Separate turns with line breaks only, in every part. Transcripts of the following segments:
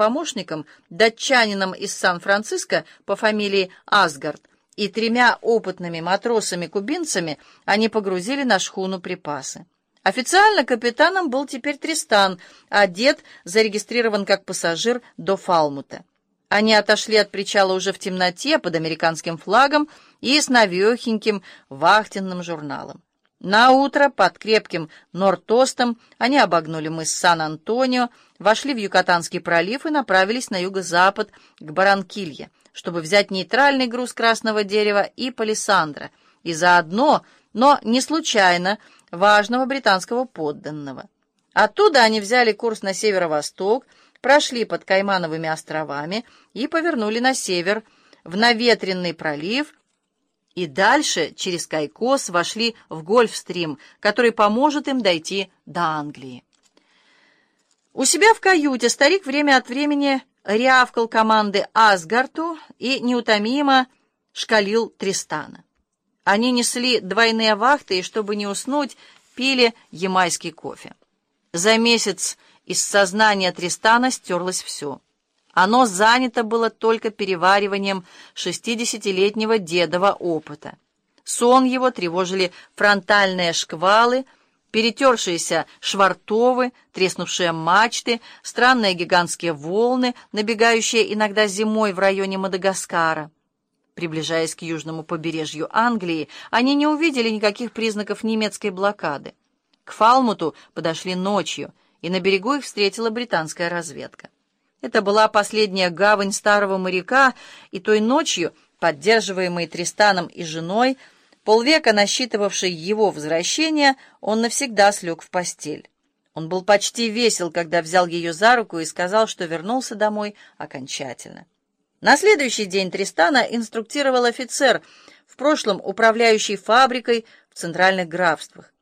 помощником, датчанином из Сан-Франциско по фамилии Асгард, и тремя опытными матросами-кубинцами они погрузили на шхуну припасы. Официально капитаном был теперь Тристан, а дед зарегистрирован как пассажир до Фалмута. Они отошли от причала уже в темноте под американским флагом и с навехеньким вахтенным журналом. На утро под крепким нортостом они обогнули мыс Сан-Антонио, вошли в Юкатанский пролив и направились на юго-запад к Баранкилье, чтобы взять нейтральный груз красного дерева и палисандра, и заодно, но не случайно, важного британского подданного. Оттуда они взяли курс на северо-восток, прошли под Каймановыми островами и повернули на север, в наветренный пролив, и дальше через Кайкос вошли в Гольфстрим, который поможет им дойти до Англии. У себя в каюте старик время от времени рявкал команды Асгарту и неутомимо шкалил Тристана. Они несли двойные вахты и, чтобы не уснуть, пили ямайский кофе. За месяц из сознания Тристана стерлось все. Оно занято было только перевариванием шестидесятилетнего дедова опыта. Сон его тревожили фронтальные шквалы, перетершиеся швартовы, треснувшие мачты, странные гигантские волны, набегающие иногда зимой в районе Мадагаскара. Приближаясь к южному побережью Англии, они не увидели никаких признаков немецкой блокады. К Фалмуту подошли ночью, и на берегу их встретила британская разведка. Это была последняя гавань старого моряка, и той ночью, поддерживаемый Тристаном и женой, полвека насчитывавший его возвращение, он навсегда слег в постель. Он был почти весел, когда взял ее за руку и сказал, что вернулся домой окончательно. На следующий день Тристана инструктировал офицер, в прошлом управляющий фабрикой в центральных графствах.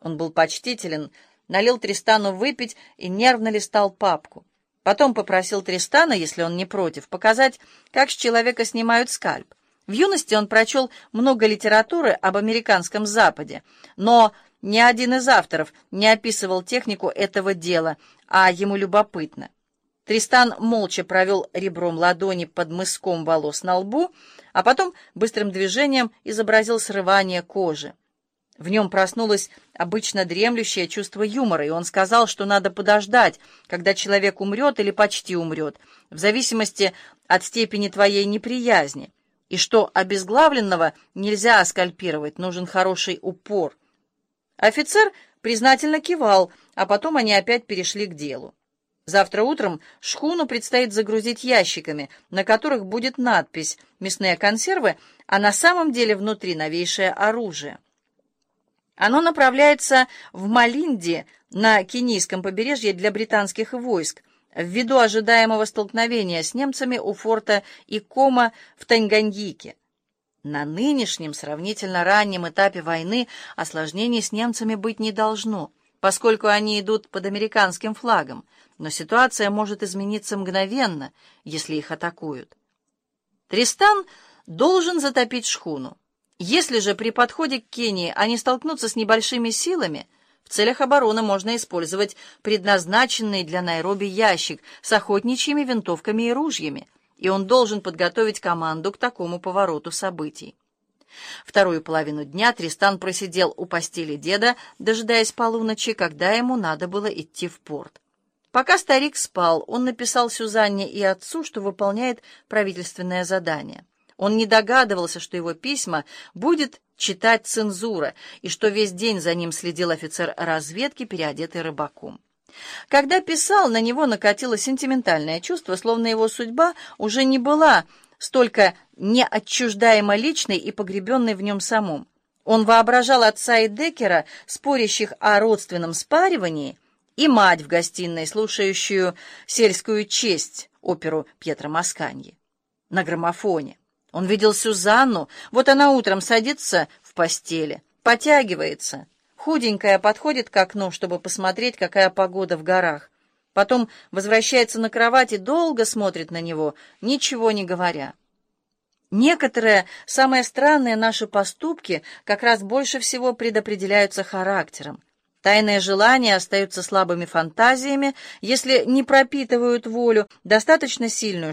Он был почтителен, налил Тристану выпить и нервно листал папку. Потом попросил Тристана, если он не против, показать, как с человека снимают скальп. В юности он прочел много литературы об американском Западе, но ни один из авторов не описывал технику этого дела, а ему любопытно. Тристан молча провел ребром ладони под мыском волос на лбу, а потом быстрым движением изобразил срывание кожи. В нем проснулось обычно дремлющее чувство юмора, и он сказал, что надо подождать, когда человек умрет или почти умрет, в зависимости от степени твоей неприязни, и что обезглавленного нельзя скальпировать, нужен хороший упор. Офицер признательно кивал, а потом они опять перешли к делу. Завтра утром шхуну предстоит загрузить ящиками, на которых будет надпись «Мясные консервы», а на самом деле внутри новейшее оружие. Оно направляется в Малинди на Кенийском побережье для британских войск, ввиду ожидаемого столкновения с немцами у форта Икома в Танганьике. На нынешнем сравнительно раннем этапе войны осложнений с немцами быть не должно, поскольку они идут под американским флагом, но ситуация может измениться мгновенно, если их атакуют. Тристан должен затопить шхуну. Если же при подходе к Кении они столкнутся с небольшими силами, в целях обороны можно использовать предназначенный для Найроби ящик с охотничьими винтовками и ружьями, и он должен подготовить команду к такому повороту событий. Вторую половину дня Тристан просидел у постели деда, дожидаясь полуночи, когда ему надо было идти в порт. Пока старик спал, он написал Сюзанне и отцу, что выполняет правительственное задание. Он не догадывался, что его письма будет читать цензура, и что весь день за ним следил офицер разведки, переодетый рыбаком. Когда писал, на него накатило сентиментальное чувство, словно его судьба уже не была столько неотчуждаемо личной и погребенной в нем самом. Он воображал отца и Деккера, спорящих о родственном спаривании, и мать в гостиной, слушающую сельскую честь, оперу Пьетро Масканьи, на граммофоне. Он видел Сюзанну, вот она утром садится в постели, потягивается, худенькая подходит к окну, чтобы посмотреть, какая погода в горах. Потом возвращается на кровать и долго смотрит на него, ничего не говоря. Некоторые, самые странные наши поступки как раз больше всего предопределяются характером. Тайные желания остаются слабыми фантазиями, если не пропитывают волю, достаточно сильную,